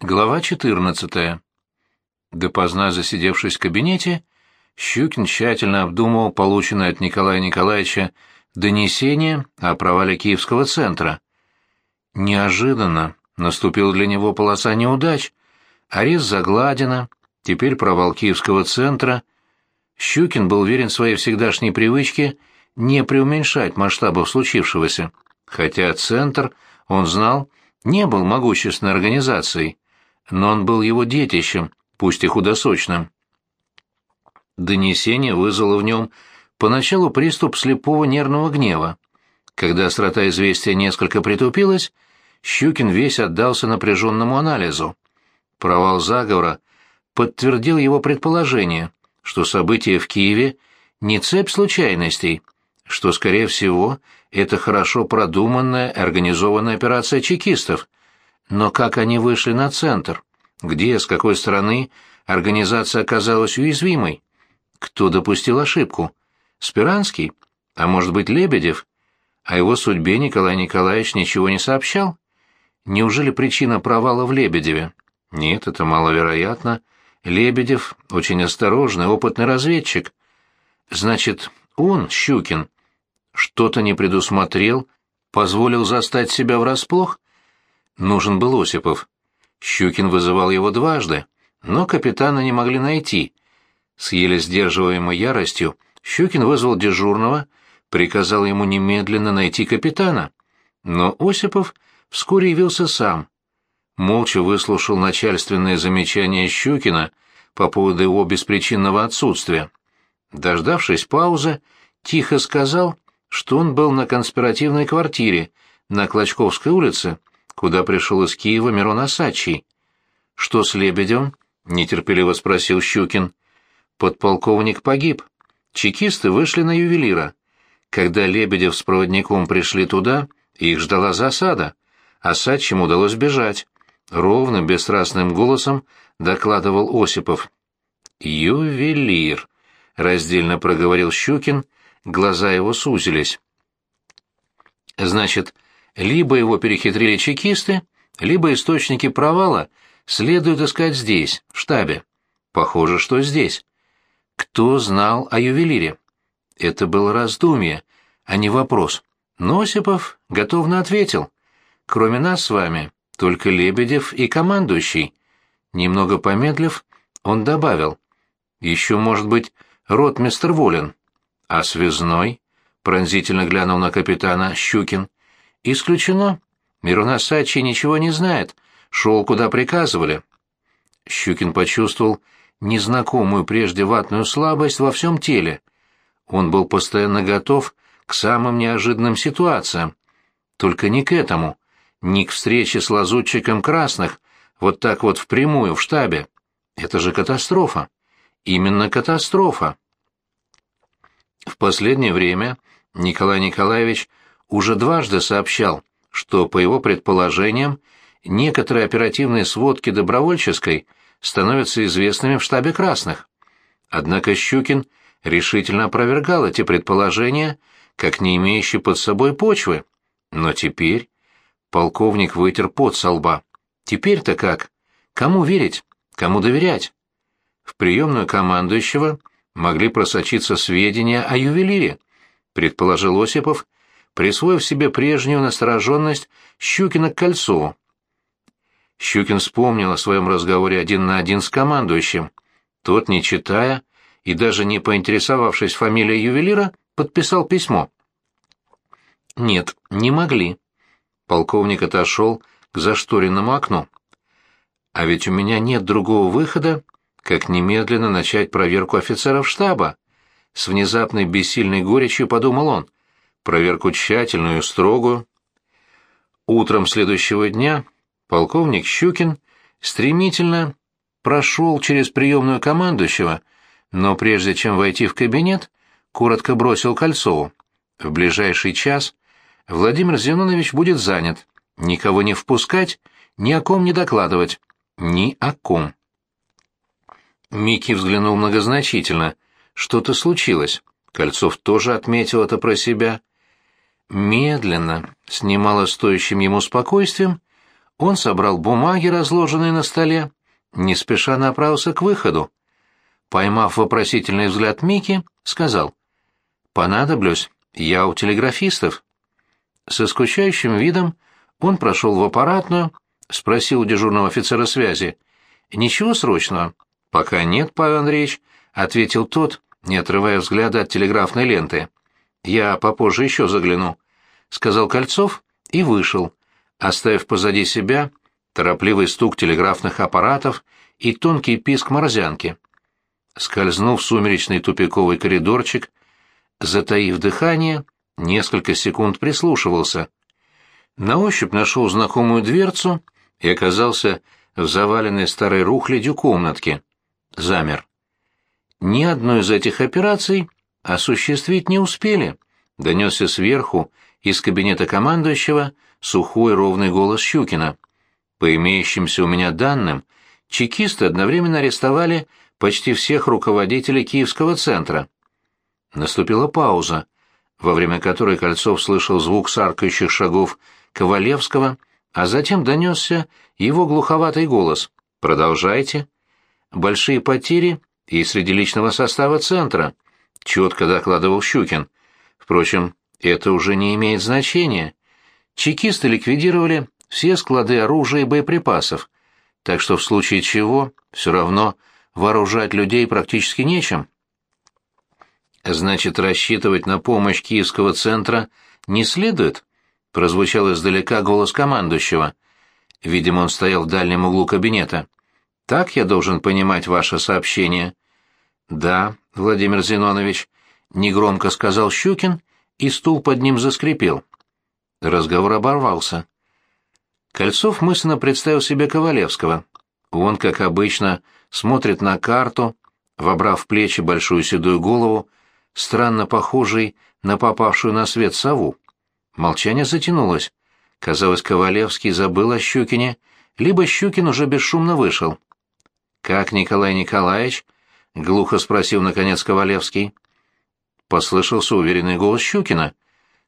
Глава 14. Допоздна засидевшись в кабинете, Щукин тщательно обдумывал полученное от Николая Николаевича донесение о провале Киевского центра. Неожиданно наступила для него полоса неудач, арест Загладина, теперь провал Киевского центра. Щукин был уверен своей всегдашней привычке не преуменьшать масштабов случившегося, хотя центр, он знал, не был могущественной организацией, но он был его детищем, пусть и худосочным. Донесение вызвало в нем поначалу приступ слепого нервного гнева. Когда острота известия несколько притупилась, Щукин весь отдался напряженному анализу. Провал заговора подтвердил его предположение, что события в Киеве не цепь случайностей, что, скорее всего, это хорошо продуманная организованная операция чекистов, но как они вышли на центр? Где, с какой стороны организация оказалась уязвимой? Кто допустил ошибку? Спиранский? А может быть, Лебедев? О его судьбе Николай Николаевич ничего не сообщал? Неужели причина провала в Лебедеве? Нет, это маловероятно. Лебедев — очень осторожный, опытный разведчик. Значит, он, Щукин, что-то не предусмотрел, позволил застать себя врасплох? Нужен был Осипов. Щукин вызывал его дважды, но капитана не могли найти. С еле сдерживаемой яростью Щукин вызвал дежурного, приказал ему немедленно найти капитана. Но Осипов вскоре явился сам. Молча выслушал начальственные замечания Щукина по поводу его беспричинного отсутствия. Дождавшись паузы, тихо сказал, что он был на конспиративной квартире на Клочковской улице куда пришел из Киева Мирон Осадчий. «Что с Лебедем?» — нетерпеливо спросил Щукин. «Подполковник погиб. Чекисты вышли на ювелира. Когда Лебедев с проводником пришли туда, их ждала засада. Осадчим удалось бежать». Ровным, бесстрастным голосом докладывал Осипов. «Ювелир», — раздельно проговорил Щукин, глаза его сузились. «Значит, либо его перехитрили чекисты, либо источники провала следует искать здесь, в штабе. Похоже, что здесь. Кто знал о ювелире? Это было раздумье, а не вопрос. Но Осипов готовно ответил. Кроме нас с вами, только Лебедев и командующий. Немного помедлив, он добавил. Еще, может быть, ротмистр Волин. А связной? Пронзительно глянул на капитана Щукин. «Исключено. Мирона Сачи ничего не знает. Шел, куда приказывали». Щукин почувствовал незнакомую прежде ватную слабость во всем теле. Он был постоянно готов к самым неожиданным ситуациям. Только не к этому, не к встрече с лазутчиком красных, вот так вот впрямую в штабе. Это же катастрофа. Именно катастрофа. В последнее время Николай Николаевич уже дважды сообщал, что, по его предположениям, некоторые оперативные сводки добровольческой становятся известными в штабе красных. Однако Щукин решительно опровергал эти предположения, как не имеющие под собой почвы. Но теперь полковник вытер пот со лба. Теперь-то как? Кому верить? Кому доверять? В приемную командующего могли просочиться сведения о ювелире, предположил Осипов, присвоив себе прежнюю настороженность Щукина к кольцу. Щукин вспомнил о своем разговоре один на один с командующим. Тот, не читая и даже не поинтересовавшись фамилией ювелира, подписал письмо. «Нет, не могли». Полковник отошел к зашторенному окну. «А ведь у меня нет другого выхода, как немедленно начать проверку офицеров штаба». С внезапной бессильной горечью подумал он проверку тщательную, строгую. Утром следующего дня полковник Щукин стремительно прошел через приемную командующего, но прежде чем войти в кабинет, коротко бросил Кольцову. В ближайший час Владимир Зинонович будет занят. Никого не впускать, ни о ком не докладывать. Ни о ком. Микки взглянул многозначительно. Что-то случилось. Кольцов тоже отметил это про себя. Медленно, с стоящим ему спокойствием, Он собрал бумаги, разложенные на столе, не спеша направился к выходу. Поймав вопросительный взгляд Мики, сказал, «Понадоблюсь, я у телеграфистов». Со скучающим видом он прошел в аппаратную, спросил у дежурного офицера связи, «Ничего срочного?» «Пока нет, Павел Андреевич», — ответил тот, не отрывая взгляда от телеграфной ленты. «Я попозже еще загляну», — сказал Кольцов и вышел, оставив позади себя торопливый стук телеграфных аппаратов и тонкий писк морзянки. Скользнув в сумеречный тупиковый коридорчик, затаив дыхание, несколько секунд прислушивался. На ощупь нашел знакомую дверцу и оказался в заваленной старой рухлядью комнатке. Замер. Ни одной из этих операций осуществить не успели. Донесся сверху, из кабинета командующего, сухой ровный голос Щукина. По имеющимся у меня данным, чекисты одновременно арестовали почти всех руководителей Киевского центра. Наступила пауза, во время которой Кольцов слышал звук саркающих шагов Ковалевского, а затем донесся его глуховатый голос. «Продолжайте». «Большие потери и среди личного состава центра», — четко докладывал Щукин. Впрочем, это уже не имеет значения. Чекисты ликвидировали все склады оружия и боеприпасов, так что в случае чего все равно вооружать людей практически нечем. Значит, рассчитывать на помощь Киевского центра не следует, прозвучал издалека голос командующего. Видимо, он стоял в дальнем углу кабинета. Так я должен понимать ваше сообщение. Да, Владимир Зинонович, негромко сказал Щукин, и стул под ним заскрипел. Разговор оборвался. Кольцов мысленно представил себе Ковалевского. Он, как обычно, смотрит на карту, вобрав в плечи большую седую голову, странно похожий на попавшую на свет сову. Молчание затянулось. Казалось, Ковалевский забыл о Щукине, либо Щукин уже бесшумно вышел. «Как Николай Николаевич?» — глухо спросил, наконец, Ковалевский. Послышался уверенный голос Щукина.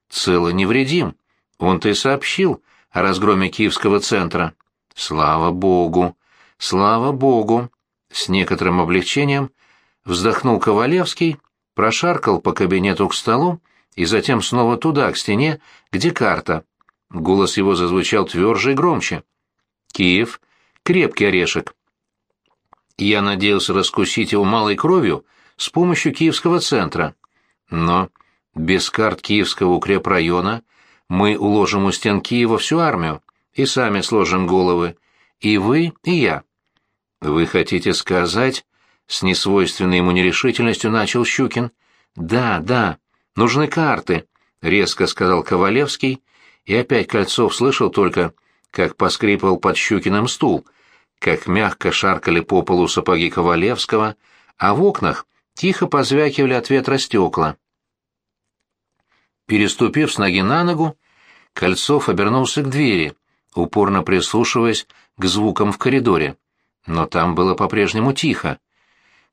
«Цело невредим. Он-то и сообщил о разгроме Киевского центра. Слава Богу! Слава Богу!» С некоторым облегчением вздохнул Ковалевский, прошаркал по кабинету к столу и затем снова туда, к стене, где карта. Голос его зазвучал тверже и громче. «Киев. Крепкий орешек». Я надеялся раскусить его малой кровью с помощью Киевского центра. Но без карт Киевского укрепрайона мы уложим у стен Киева всю армию и сами сложим головы. И вы, и я. Вы хотите сказать, с несвойственной ему нерешительностью начал Щукин. Да, да, нужны карты, резко сказал Ковалевский, и опять Кольцов слышал только, как поскрипывал под Щукиным стул, как мягко шаркали по полу сапоги Ковалевского, а в окнах тихо позвякивали от ветра стекла. Переступив с ноги на ногу, Кольцов обернулся к двери, упорно прислушиваясь к звукам в коридоре но там было по-прежнему тихо.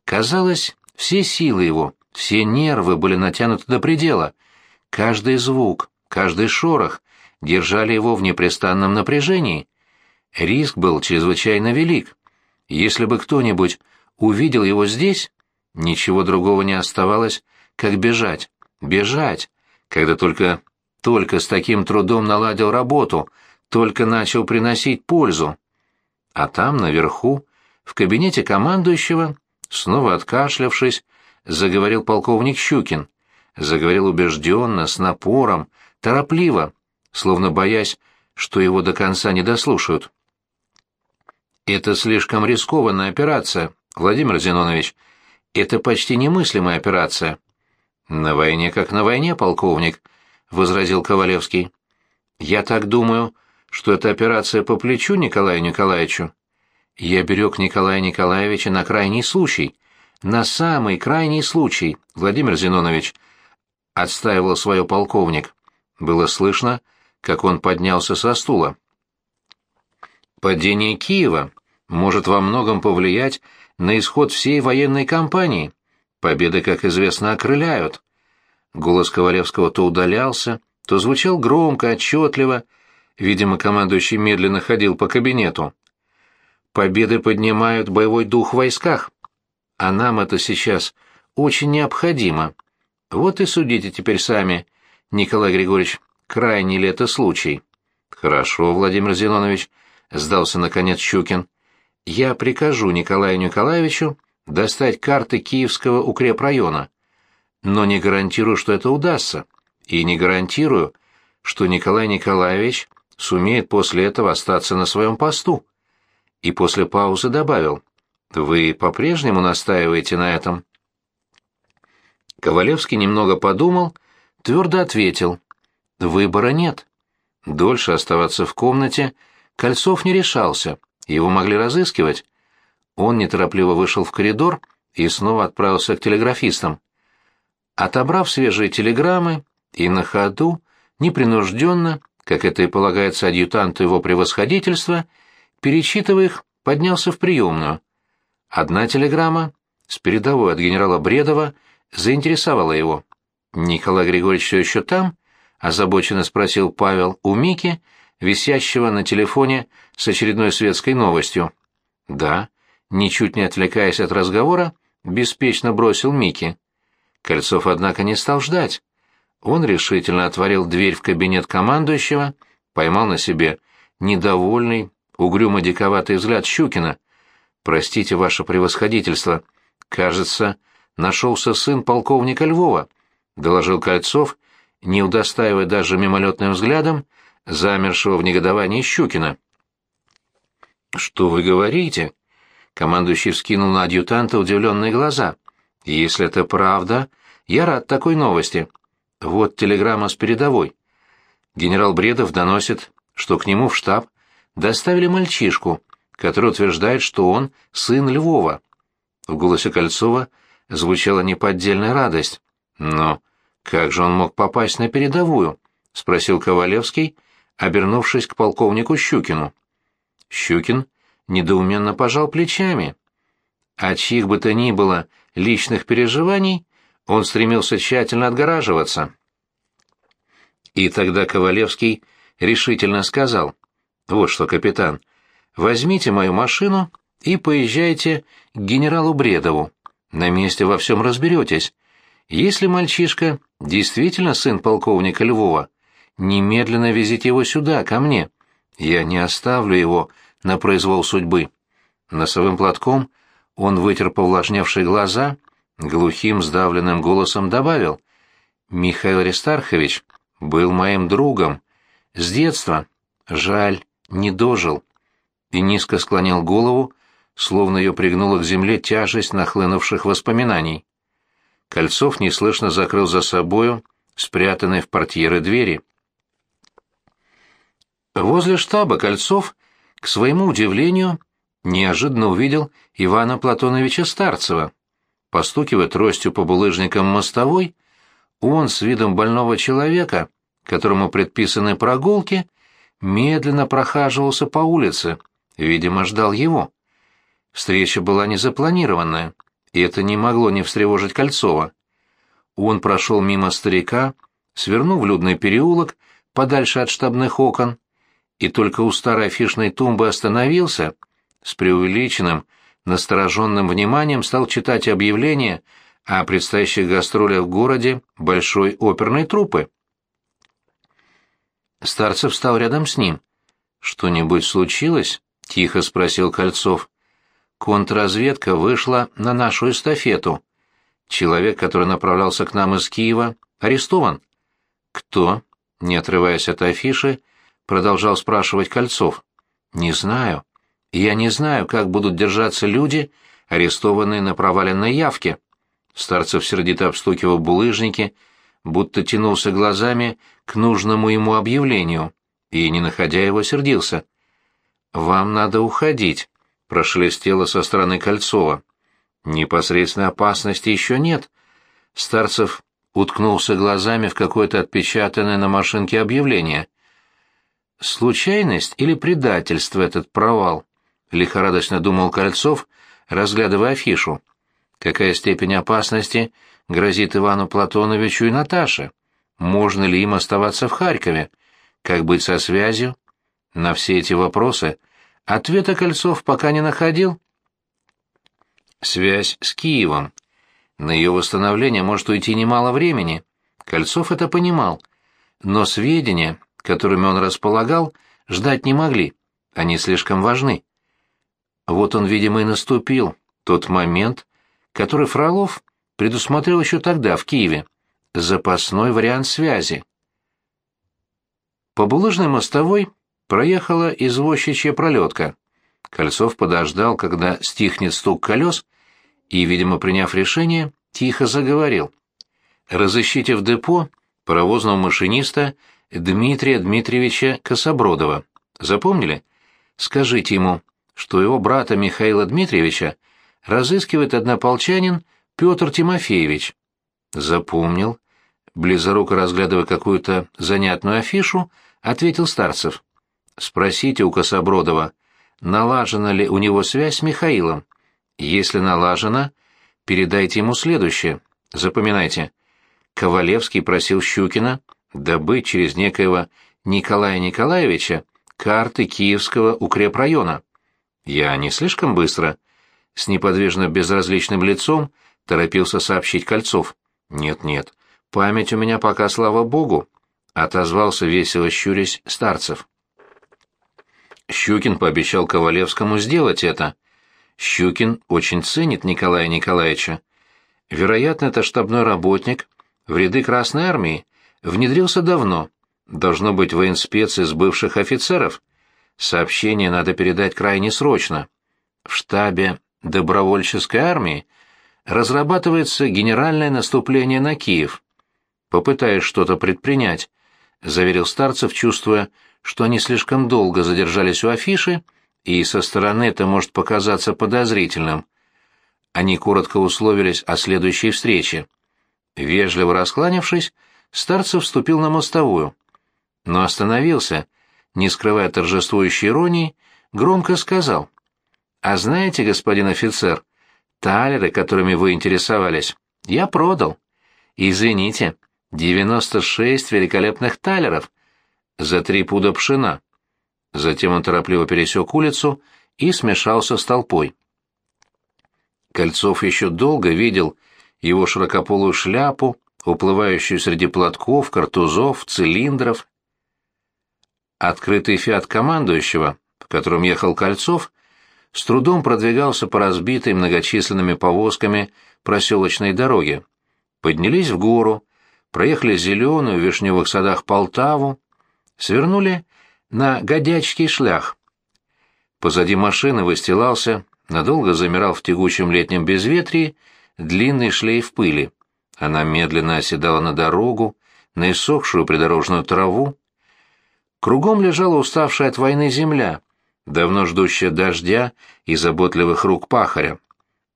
Казалось, все силы его, все нервы были натянуты до предела. Каждый звук, каждый шорох держали его в непрестанном напряжении. Риск был чрезвычайно велик. Если бы кто-нибудь увидел его здесь, ничего другого не оставалось, как бежать, бежать, когда только, только с таким трудом наладил работу, только начал приносить пользу. А там, наверху, в кабинете командующего, снова откашлявшись, заговорил полковник Щукин. Заговорил убежденно, с напором, торопливо, словно боясь, что его до конца не дослушают. «Это слишком рискованная операция, Владимир Зинонович. Это почти немыслимая операция». «На войне как на войне, полковник», — возразил Ковалевский. «Я так думаю, что эта операция по плечу Николаю Николаевичу. Я берег Николая Николаевича на крайний случай, на самый крайний случай, Владимир Зинонович, отстаивал свое полковник. Было слышно, как он поднялся со стула. Падение Киева может во многом повлиять на исход всей военной кампании. Победы, как известно, окрыляют. Голос Ковалевского то удалялся, то звучал громко, отчетливо, Видимо, командующий медленно ходил по кабинету. Победы поднимают боевой дух в войсках. А нам это сейчас очень необходимо. Вот и судите теперь сами, Николай Григорьевич, крайний ли это случай. Хорошо, Владимир Зинонович, сдался наконец Щукин. Я прикажу Николаю Николаевичу достать карты Киевского укрепрайона. Но не гарантирую, что это удастся. И не гарантирую, что Николай Николаевич сумеет после этого остаться на своем посту. И после паузы добавил, «Вы по-прежнему настаиваете на этом?» Ковалевский немного подумал, твердо ответил, «Выбора нет». Дольше оставаться в комнате Кольцов не решался, его могли разыскивать. Он неторопливо вышел в коридор и снова отправился к телеграфистам. Отобрав свежие телеграммы и на ходу, непринужденно, как это и полагается адъютанту его превосходительства, перечитывая их, поднялся в приемную. Одна телеграмма, с передовой от генерала Бредова, заинтересовала его. «Николай Григорьевич все еще там?» — озабоченно спросил Павел у Мики, висящего на телефоне с очередной светской новостью. «Да», — ничуть не отвлекаясь от разговора, беспечно бросил Мики. Кольцов, однако, не стал ждать. Он решительно отворил дверь в кабинет командующего, поймал на себе недовольный, угрюмо-диковатый взгляд Щукина. «Простите, ваше превосходительство. Кажется, нашелся сын полковника Львова», — доложил Кольцов, не удостаивая даже мимолетным взглядом замершего в негодовании Щукина. «Что вы говорите?» Командующий вскинул на адъютанта удивленные глаза. «Если это правда, я рад такой новости. Вот телеграмма с передовой. Генерал Бредов доносит, что к нему в штаб доставили мальчишку, который утверждает, что он сын Львова. В голосе Кольцова звучала неподдельная радость. Но как же он мог попасть на передовую? спросил Ковалевский, обернувшись к полковнику Щукину. Щукин недоуменно пожал плечами. От чьих бы то ни было личных переживаний он стремился тщательно отгораживаться. И тогда Ковалевский решительно сказал, «Вот что, капитан, возьмите мою машину и поезжайте к генералу Бредову. На месте во всем разберетесь. Если мальчишка действительно сын полковника Львова, немедленно везите его сюда, ко мне. Я не оставлю его на произвол судьбы». Носовым платком он вытер повлажневшие глаза глухим сдавленным голосом добавил. «Михаил Аристархович был моим другом. С детства. Жаль, не дожил». И низко склонил голову, словно ее пригнула к земле тяжесть нахлынувших воспоминаний. Кольцов неслышно закрыл за собою спрятанные в портьеры двери. Возле штаба Кольцов, к своему удивлению, неожиданно увидел Ивана Платоновича Старцева. Постукивая тростью по булыжникам мостовой, он с видом больного человека, которому предписаны прогулки, медленно прохаживался по улице, видимо, ждал его. Встреча была незапланированная, и это не могло не встревожить Кольцова. Он прошел мимо старика, свернув в людный переулок, подальше от штабных окон, и только у старой афишной тумбы остановился, с преувеличенным, настороженным вниманием стал читать объявление о предстоящих гастролях в городе Большой оперной труппы. Старцев стал рядом с ним. «Что-нибудь случилось?» — тихо спросил Кольцов. «Контрразведка вышла на нашу эстафету. Человек, который направлялся к нам из Киева, арестован». «Кто?» — не отрываясь от афиши, продолжал спрашивать Кольцов. «Не знаю. Я не знаю, как будут держаться люди, арестованные на проваленной явке. Старцев сердито обстукивал булыжники, будто тянулся глазами к нужному ему объявлению, и, не находя его, сердился. «Вам надо уходить», — прошелестело со стороны Кольцова. «Непосредственной опасности еще нет». Старцев уткнулся глазами в какое-то отпечатанное на машинке объявление. «Случайность или предательство этот провал?» — лихорадочно думал Кольцов, разглядывая афишу. Какая степень опасности грозит Ивану Платоновичу и Наташе? Можно ли им оставаться в Харькове? Как быть со связью? На все эти вопросы ответа Кольцов пока не находил. Связь с Киевом. На ее восстановление может уйти немало времени. Кольцов это понимал. Но сведения, которыми он располагал, ждать не могли. Они слишком важны. Вот он, видимо, и наступил, тот момент, который Фролов предусмотрел еще тогда, в Киеве. Запасной вариант связи. По булыжной мостовой проехала извозчичья пролетка. Кольцов подождал, когда стихнет стук колес, и, видимо, приняв решение, тихо заговорил. «Разыщите в депо паровозного машиниста Дмитрия Дмитриевича Кособродова. Запомнили? Скажите ему, что его брата Михаила Дмитриевича разыскивает однополчанин Петр Тимофеевич». «Запомнил», близоруко разглядывая какую-то занятную афишу, ответил Старцев. «Спросите у Кособродова, налажена ли у него связь с Михаилом. Если налажена, передайте ему следующее. Запоминайте. Ковалевский просил Щукина добыть через некоего Николая Николаевича карты Киевского укрепрайона. Я не слишком быстро?» С неподвижно безразличным лицом торопился сообщить Кольцов. «Нет-нет, память у меня пока, слава богу», — отозвался весело щурясь Старцев. Щукин пообещал Ковалевскому сделать это. Щукин очень ценит Николая Николаевича. Вероятно, это штабной работник в ряды Красной Армии, внедрился давно, должно быть военспец из бывших офицеров. Сообщение надо передать крайне срочно. В штабе добровольческой армии разрабатывается генеральное наступление на Киев. Попытаюсь что-то предпринять, заверил Старцев, чувствуя, что они слишком долго задержались у афиши, и со стороны это может показаться подозрительным. Они коротко условились о следующей встрече. Вежливо раскланявшись, Старцев вступил на мостовую, но остановился, не скрывая торжествующей иронии, громко сказал. «А знаете, господин офицер, талеры, которыми вы интересовались, я продал. Извините, девяносто шесть великолепных талеров за три пуда пшена». Затем он торопливо пересек улицу и смешался с толпой. Кольцов еще долго видел его широкополую шляпу, уплывающую среди платков, картузов, цилиндров. Открытый фиат командующего, в котором ехал Кольцов, с трудом продвигался по разбитой многочисленными повозками проселочной дороге. Поднялись в гору, проехали зеленую в вишневых садах Полтаву, свернули на Годячский шлях. Позади машины выстилался, надолго замирал в тягучем летнем безветрии, длинный шлейф пыли. Она медленно оседала на дорогу, на иссохшую придорожную траву. Кругом лежала уставшая от войны земля, давно ждущая дождя и заботливых рук пахаря.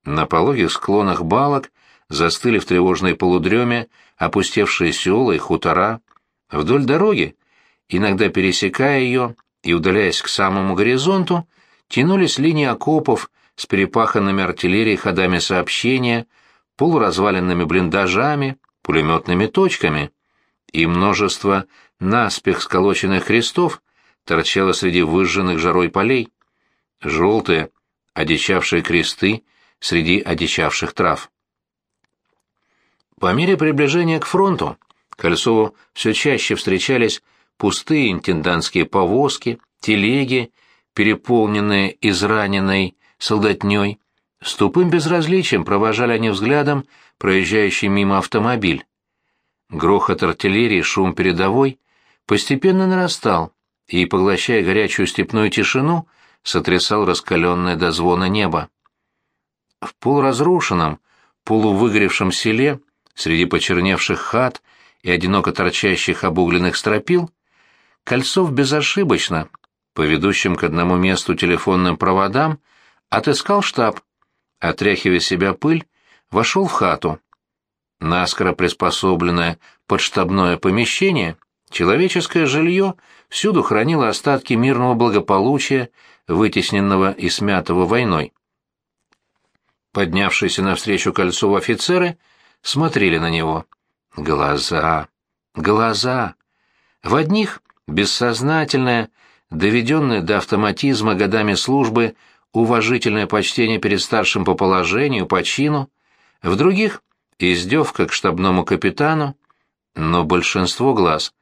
На пологих склонах балок застыли в тревожной полудреме опустевшие села и хутора. Вдоль дороги, иногда пересекая ее и удаляясь к самому горизонту, тянулись линии окопов с перепаханными артиллерией ходами сообщения, полуразваленными блиндажами, пулеметными точками, и множество наспех сколоченных крестов торчало среди выжженных жарой полей. Желтые, одичавшие кресты среди одичавших трав. По мере приближения к фронту Кольцову все чаще встречались пустые интендантские повозки, телеги, переполненные израненной солдатней. С тупым безразличием провожали они взглядом проезжающий мимо автомобиль. Грохот артиллерии, шум передовой постепенно нарастал, и, поглощая горячую степную тишину, сотрясал раскаленное до звона небо. В полуразрушенном, полувыгоревшем селе, среди почерневших хат и одиноко торчащих обугленных стропил, Кольцов безошибочно, по ведущим к одному месту телефонным проводам, отыскал штаб, отряхивая себя пыль, вошел в хату. Наскоро приспособленное под помещение, человеческое жилье всюду хранило остатки мирного благополучия, вытесненного и смятого войной. Поднявшиеся навстречу Кольцову офицеры смотрели на него. Глаза, глаза. В одних бессознательная, доведенное до автоматизма годами службы уважительное почтение перед старшим по положению, по чину, в других — издевка к штабному капитану, но большинство глаз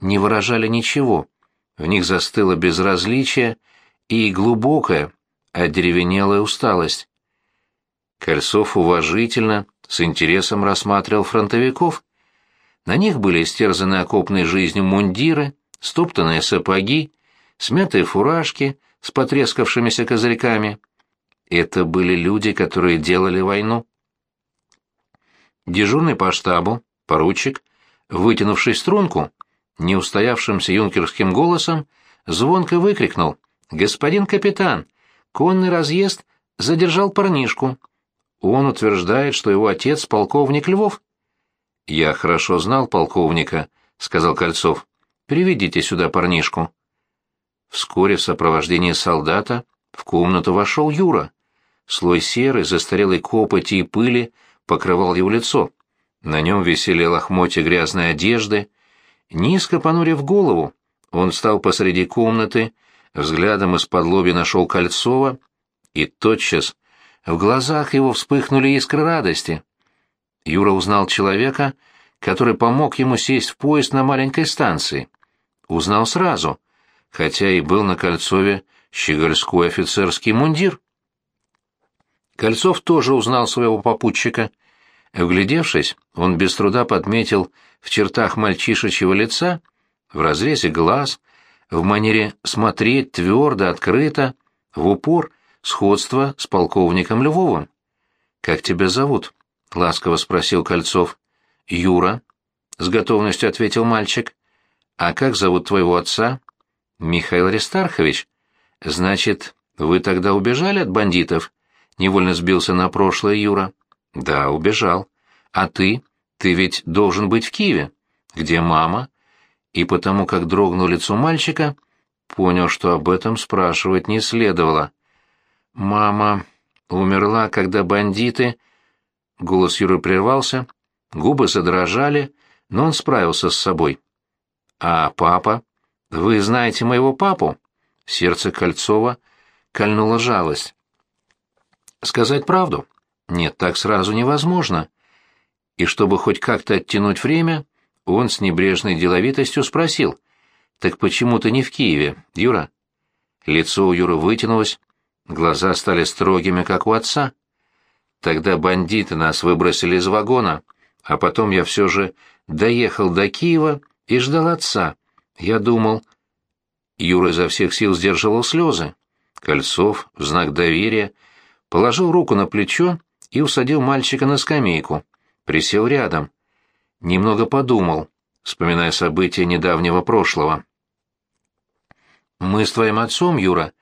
не выражали ничего, в них застыло безразличие и глубокая, одеревенелая усталость. Кольцов уважительно, с интересом рассматривал фронтовиков. На них были истерзаны окопной жизнью мундиры, стоптанные сапоги, смятые фуражки с потрескавшимися козырьками. Это были люди, которые делали войну. Дежурный по штабу, поручик, вытянувший струнку, неустоявшимся юнкерским голосом, звонко выкрикнул «Господин капитан, конный разъезд задержал парнишку. Он утверждает, что его отец полковник Львов». «Я хорошо знал полковника», — сказал Кольцов. «Приведите сюда парнишку». Вскоре в сопровождении солдата в комнату вошел Юра. Слой серы, застарелой копоти и пыли покрывал его лицо. На нем висели лохмотья грязной одежды. Низко понурив голову, он встал посреди комнаты, взглядом из-под лоби нашел Кольцова, и тотчас в глазах его вспыхнули искры радости. Юра узнал человека, который помог ему сесть в поезд на маленькой станции. Узнал сразу, хотя и был на Кольцове щегольской офицерский мундир. Кольцов тоже узнал своего попутчика. Вглядевшись, он без труда подметил в чертах мальчишечьего лица, в разрезе глаз, в манере смотреть твердо, открыто, в упор, сходство с полковником Львовым. «Как тебя зовут?» — ласково спросил Кольцов. «Юра», — с готовностью ответил мальчик. «А как зовут твоего отца?» «Михаил Аристархович. Значит, вы тогда убежали от бандитов?» — невольно сбился на прошлое Юра. «Да, убежал. А ты? Ты ведь должен быть в Киеве. Где мама?» И потому, как дрогнул лицо мальчика, понял, что об этом спрашивать не следовало. «Мама умерла, когда бандиты...» Голос Юры прервался, губы задрожали, но он справился с собой. «А папа? Вы знаете моего папу?» Сердце Кольцова кольнула жалость. «Сказать правду? Нет, так сразу невозможно». И чтобы хоть как-то оттянуть время, он с небрежной деловитостью спросил, «Так почему ты не в Киеве, Юра?» Лицо у Юры вытянулось, глаза стали строгими, как у отца. Тогда бандиты нас выбросили из вагона, а потом я все же доехал до Киева и ждал отца. Я думал... Юра изо всех сил сдерживал слезы. Кольцов, в знак доверия, положил руку на плечо и усадил мальчика на скамейку. Присел рядом. Немного подумал, вспоминая события недавнего прошлого. «Мы с твоим отцом, Юра,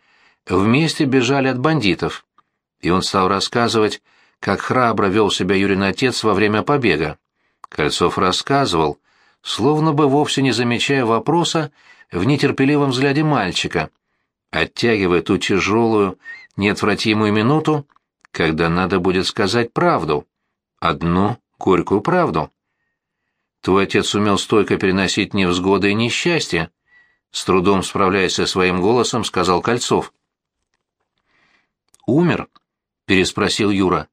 вместе бежали от бандитов». И он стал рассказывать, как храбро вел себя Юрин отец во время побега. Кольцов рассказывал, словно бы вовсе не замечая вопроса в нетерпеливом взгляде мальчика, оттягивая ту тяжелую, неотвратимую минуту, когда надо будет сказать правду, одну горькую правду. Твой отец умел стойко переносить невзгоды и несчастья, с трудом справляясь со своим голосом, сказал Кольцов. «Умер?» — переспросил Юра.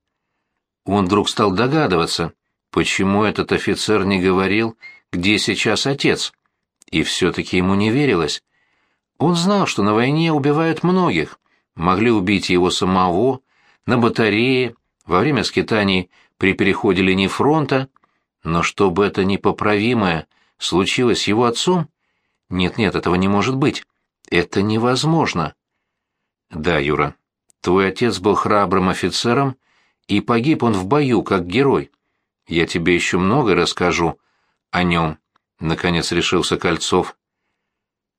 Он вдруг стал догадываться, почему этот офицер не говорил, где сейчас отец. И все-таки ему не верилось. Он знал, что на войне убивают многих. Могли убить его самого, на батарее, во время скитаний при переходе линии фронта. Но чтобы это непоправимое случилось с его отцом? Нет-нет, этого не может быть. Это невозможно. Да, Юра, твой отец был храбрым офицером, и погиб он в бою, как герой. Я тебе еще много расскажу о нем, — наконец решился Кольцов.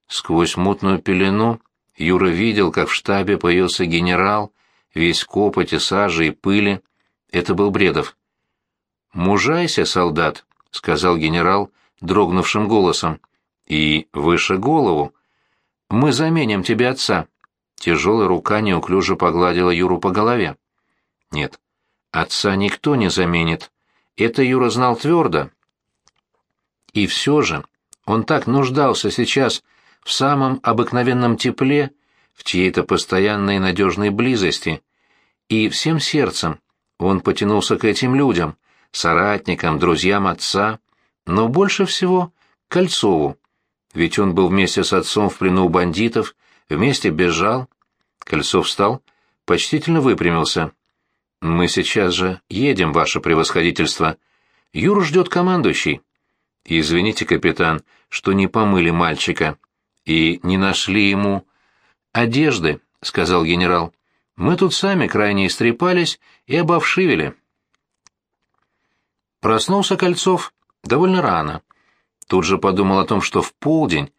Сквозь мутную пелену Юра видел, как в штабе появился генерал, весь копоти, сажи и пыли. Это был Бредов. «Мужайся, солдат», — сказал генерал дрогнувшим голосом, — «и выше голову. Мы заменим тебе отца». Тяжелая рука неуклюже погладила Юру по голове. «Нет, отца никто не заменит. Это Юра знал твердо. И все же он так нуждался сейчас в самом обыкновенном тепле, в чьей-то постоянной надежной близости. И всем сердцем он потянулся к этим людям, соратникам, друзьям отца, но больше всего к Кольцову, ведь он был вместе с отцом в плену бандитов, вместе бежал. Кольцов встал, почтительно выпрямился. «Мы сейчас же едем, ваше превосходительство. Юру ждет командующий». «Извините, капитан, что не помыли мальчика и не нашли ему одежды», — сказал генерал. «Мы тут сами крайне истрепались и обовшивели». Проснулся Кольцов довольно рано. Тут же подумал о том, что в полдень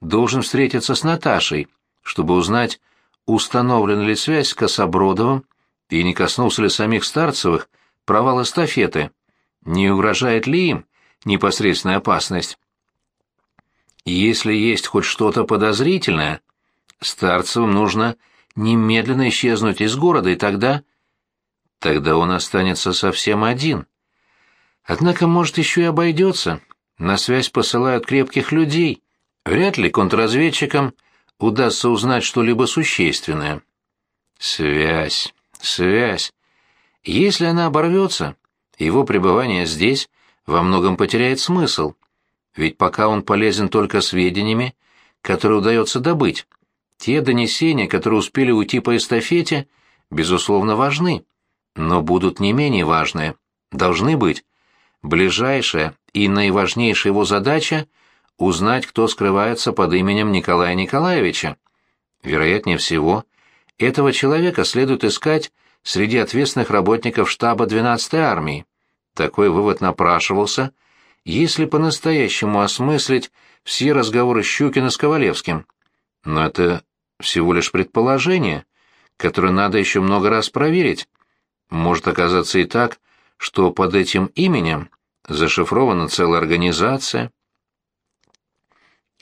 должен встретиться с Наташей, чтобы узнать, установлена ли связь с Кособродовым и не коснулся ли самих Старцевых провал эстафеты, не угрожает ли им непосредственная опасность. Если есть хоть что-то подозрительное, Старцевым нужно немедленно исчезнуть из города, и тогда... Тогда он останется совсем один. Однако, может, еще и обойдется. На связь посылают крепких людей. Вряд ли контрразведчикам удастся узнать что-либо существенное. Связь, связь. Если она оборвется, его пребывание здесь во многом потеряет смысл. Ведь пока он полезен только сведениями, которые удается добыть. Те донесения, которые успели уйти по эстафете, безусловно, важны, но будут не менее важные. Должны быть. Ближайшая и наиважнейшая его задача — узнать, кто скрывается под именем Николая Николаевича. Вероятнее всего, этого человека следует искать среди ответственных работников штаба 12-й армии. Такой вывод напрашивался, если по-настоящему осмыслить все разговоры Щукина с Ковалевским. Но это всего лишь предположение, которое надо еще много раз проверить. Может оказаться и так, что под этим именем зашифрована целая организация.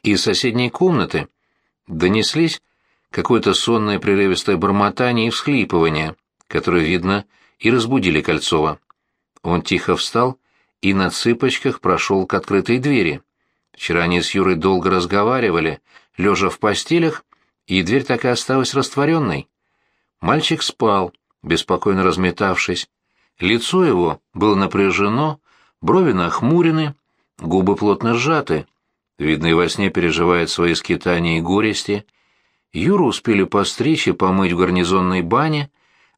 Из соседней комнаты донеслись какое-то сонное прерывистое бормотание и всхлипывание, которые, видно, и разбудили Кольцова. Он тихо встал и на цыпочках прошел к открытой двери. Вчера они с Юрой долго разговаривали, лежа в постелях, и дверь так и осталась растворенной. Мальчик спал, беспокойно разметавшись. Лицо его было напряжено, брови нахмурены, губы плотно сжаты. Видно, и во сне переживает свои скитания и горести. Юру успели постричь и помыть в гарнизонной бане,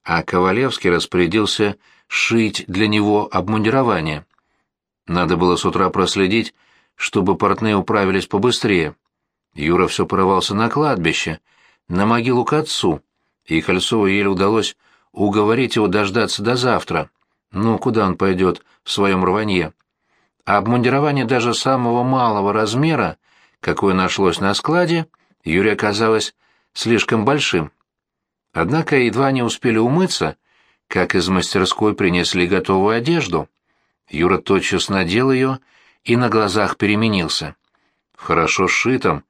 а Ковалевский распорядился шить для него обмундирование. Надо было с утра проследить, чтобы портные управились побыстрее. Юра все порывался на кладбище, на могилу к отцу, и Кольцову еле удалось уговорить его дождаться до завтра. Ну, куда он пойдет в своем рванье? А обмундирование даже самого малого размера, какое нашлось на складе, Юре оказалось слишком большим. Однако едва не успели умыться, как из мастерской принесли готовую одежду. Юра тотчас надел ее и на глазах переменился. В хорошо сшитом,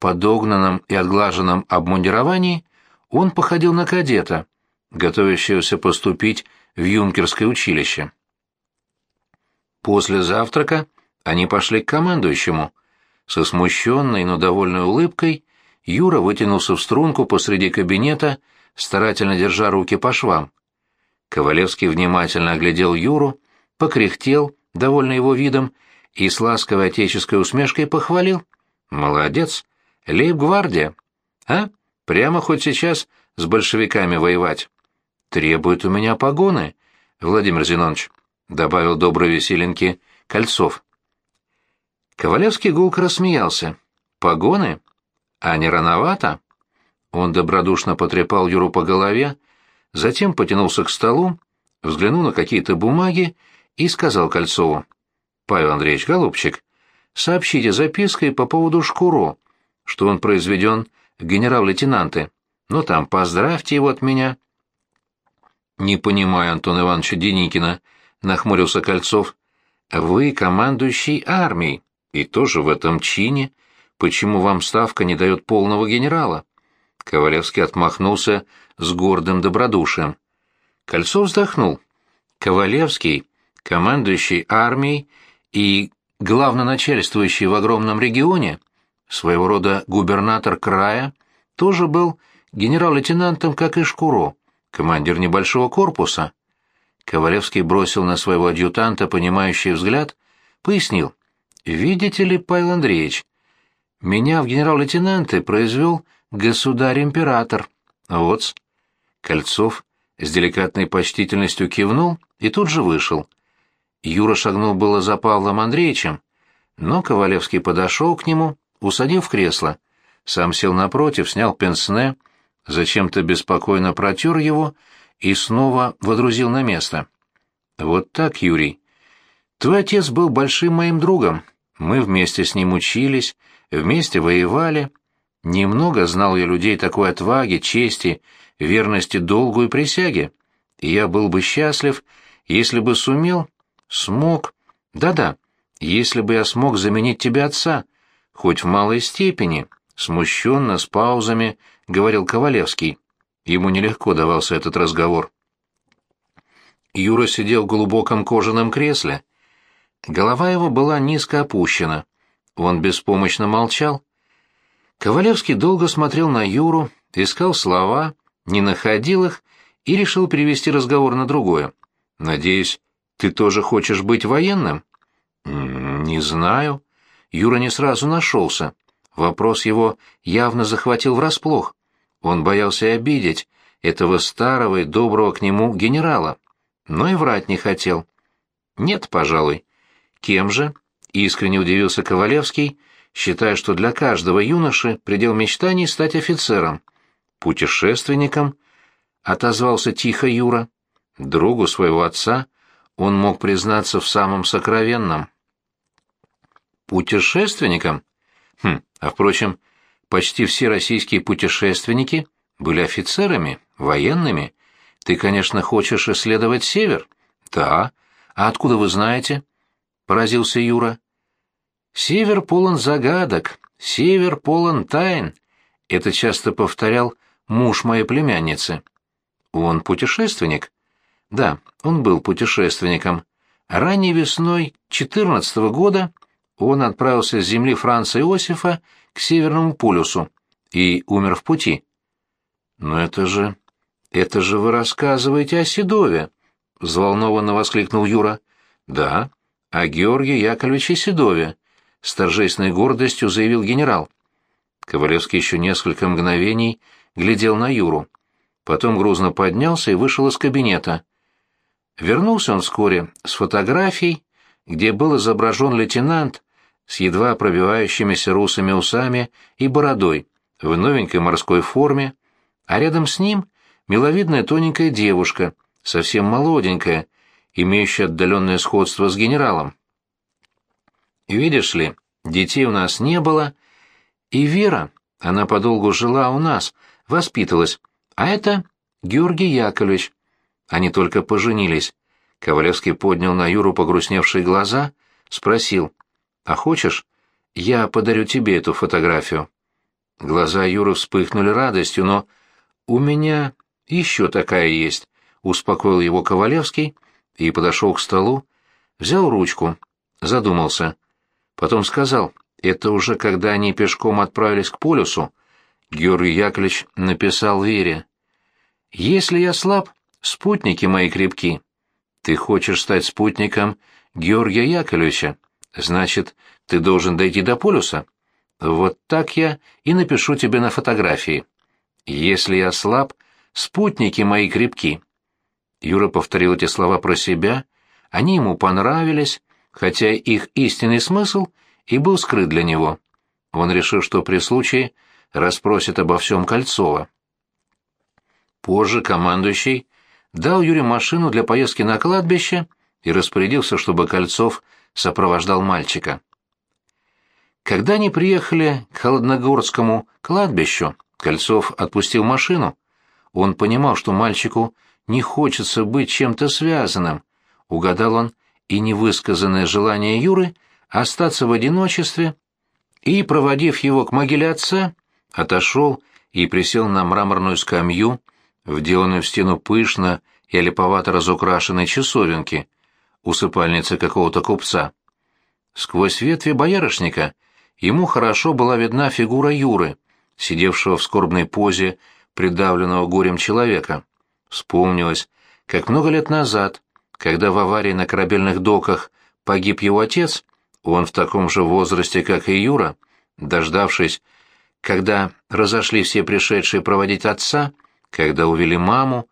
подогнанном и отглаженном обмундировании он походил на кадета, готовящегося поступить в юнкерское училище. После завтрака они пошли к командующему. Со смущенной, но довольной улыбкой Юра вытянулся в струнку посреди кабинета, старательно держа руки по швам. Ковалевский внимательно оглядел Юру, покряхтел, довольный его видом, и с ласковой отеческой усмешкой похвалил. «Молодец! Лейб-гвардия! А? Прямо хоть сейчас с большевиками воевать!» «Требует у меня погоны, Владимир Зинонович», — добавил добрый веселенький Кольцов. Ковалевский гулко рассмеялся. «Погоны? А не рановато?» Он добродушно потрепал Юру по голове, затем потянулся к столу, взглянул на какие-то бумаги и сказал Кольцову. «Павел Андреевич, голубчик, сообщите запиской по поводу Шкуро, что он произведен генерал-лейтенанты. Ну там, поздравьте его от меня». «Не понимаю Антона Ивановича Деникина», — нахмурился Кольцов. «Вы командующий армией, и тоже в этом чине. Почему вам ставка не дает полного генерала?» Ковалевский отмахнулся с гордым добродушием. Кольцов вздохнул. Ковалевский, командующий армией и главноначальствующий в огромном регионе, своего рода губернатор края, тоже был генерал-лейтенантом, как и Шкуро, командир небольшого корпуса. Ковалевский бросил на своего адъютанта понимающий взгляд, пояснил. «Видите ли, Павел Андреевич, меня в генерал-лейтенанты произвел государь-император. Вот Кольцов с деликатной почтительностью кивнул и тут же вышел. Юра шагнул было за Павлом Андреевичем, но Ковалевский подошел к нему, усадил в кресло, сам сел напротив, снял пенсне, зачем-то беспокойно протер его и снова водрузил на место. «Вот так, Юрий. Твой отец был большим моим другом. Мы вместе с ним учились, вместе воевали. Немного знал я людей такой отваги, чести, верности долгу и присяге. И я был бы счастлив, если бы сумел, смог, да-да, если бы я смог заменить тебе отца, хоть в малой степени, смущенно, с паузами, говорил Ковалевский. Ему нелегко давался этот разговор. Юра сидел в глубоком кожаном кресле. Голова его была низко опущена. Он беспомощно молчал. Ковалевский долго смотрел на Юру, искал слова, не находил их и решил перевести разговор на другое. «Надеюсь, ты тоже хочешь быть военным?» «Не знаю». Юра не сразу нашелся. Вопрос его явно захватил врасплох. Он боялся обидеть этого старого и доброго к нему генерала, но и врать не хотел. «Нет, пожалуй». «Кем же?» — искренне удивился Ковалевский, считая, что для каждого юноши предел мечтаний стать офицером. «Путешественником?» — отозвался тихо Юра. Другу своего отца он мог признаться в самом сокровенном. Путешественником? Хм, а впрочем, почти все российские путешественники были офицерами, военными. Ты, конечно, хочешь исследовать север? Да. А откуда вы знаете? Поразился Юра. Север полон загадок, север полон тайн. Это часто повторял муж моей племянницы. Он путешественник? Да, он был путешественником. Ранней весной 14 -го года он отправился с земли Франца Иосифа к Северному полюсу и умер в пути. «Но это же... это же вы рассказываете о Седове!» — взволнованно воскликнул Юра. «Да, о Георгии Яковлевиче Седове», — с торжественной гордостью заявил генерал. Ковалевский еще несколько мгновений глядел на Юру. Потом грузно поднялся и вышел из кабинета. Вернулся он вскоре с фотографией, где был изображен лейтенант с едва пробивающимися русыми усами и бородой, в новенькой морской форме, а рядом с ним миловидная тоненькая девушка, совсем молоденькая, имеющая отдаленное сходство с генералом. Видишь ли, детей у нас не было, и Вера, она подолгу жила у нас, воспитывалась, а это Георгий Яковлевич. Они только поженились. Ковалевский поднял на Юру погрустневшие глаза, спросил, «А хочешь, я подарю тебе эту фотографию?» Глаза Юры вспыхнули радостью, но «У меня еще такая есть», — успокоил его Ковалевский и подошел к столу, взял ручку, задумался. Потом сказал, это уже когда они пешком отправились к полюсу, Георгий Яковлевич написал Вере. «Если я слаб, спутники мои крепки. Ты хочешь стать спутником Георгия Яковлевича? Значит, ты должен дойти до полюса? Вот так я и напишу тебе на фотографии. Если я слаб, спутники мои крепки». Юра повторил эти слова про себя, они ему понравились, хотя их истинный смысл и был скрыт для него. Он решил, что при случае расспросит обо всем Кольцова. Позже командующий дал Юре машину для поездки на кладбище и распорядился, чтобы Кольцов сопровождал мальчика. Когда они приехали к Холодногорскому кладбищу, Кольцов отпустил машину. Он понимал, что мальчику не хочется быть чем-то связанным. Угадал он и невысказанное желание Юры остаться в одиночестве, и, проводив его к могиле отца, отошел и присел на мраморную скамью, вделанную в стену пышно и олиповато разукрашенной часовенки, усыпальницы какого-то купца. Сквозь ветви боярышника ему хорошо была видна фигура Юры, сидевшего в скорбной позе придавленного горем человека. Вспомнилось, как много лет назад, когда в аварии на корабельных доках погиб его отец, он в таком же возрасте, как и Юра, дождавшись, когда разошли все пришедшие проводить отца, когда увели маму,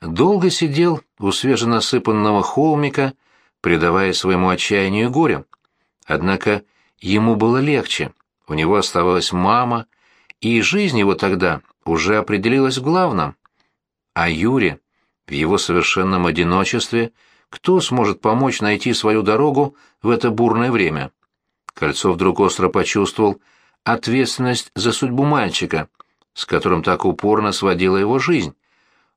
долго сидел у свеженасыпанного холмика, предавая своему отчаянию и горю. Однако ему было легче, у него оставалась мама, и жизнь его тогда уже определилась в главном. А Юре, в его совершенном одиночестве, кто сможет помочь найти свою дорогу в это бурное время? Кольцов вдруг остро почувствовал ответственность за судьбу мальчика, с которым так упорно сводила его жизнь.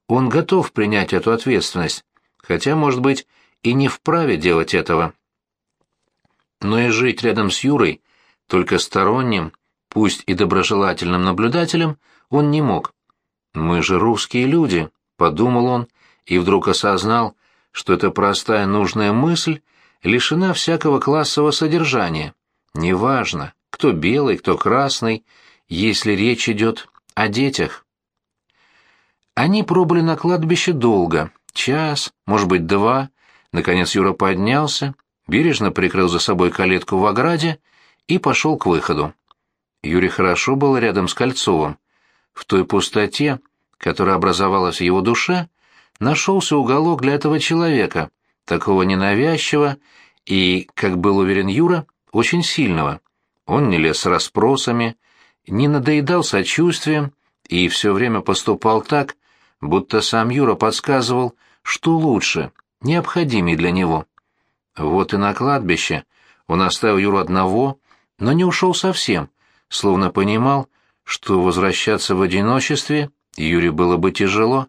Он готов принять эту ответственность, хотя, может быть, и не вправе делать этого. Но и жить рядом с Юрой, только сторонним, пусть и доброжелательным наблюдателем, он не мог. «Мы же русские люди», — подумал он, и вдруг осознал, что эта простая нужная мысль лишена всякого классового содержания. Неважно, кто белый, кто красный, если речь идет о детях. Они пробыли на кладбище долго, час, может быть, два. Наконец Юра поднялся, бережно прикрыл за собой калитку в ограде и пошел к выходу. Юре хорошо было рядом с Кольцовым. В той пустоте, которая образовалась в его душе, нашелся уголок для этого человека, такого ненавязчивого и, как был уверен Юра, очень сильного. Он не лез с расспросами, не надоедал сочувствием и все время поступал так, будто сам Юра подсказывал, что лучше, необходимее для него. Вот и на кладбище он оставил Юру одного, но не ушел совсем, словно понимал, что возвращаться в одиночестве Юре было бы тяжело.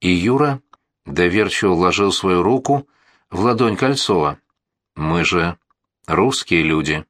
И Юра доверчиво вложил свою руку в ладонь Кольцова. «Мы же русские люди».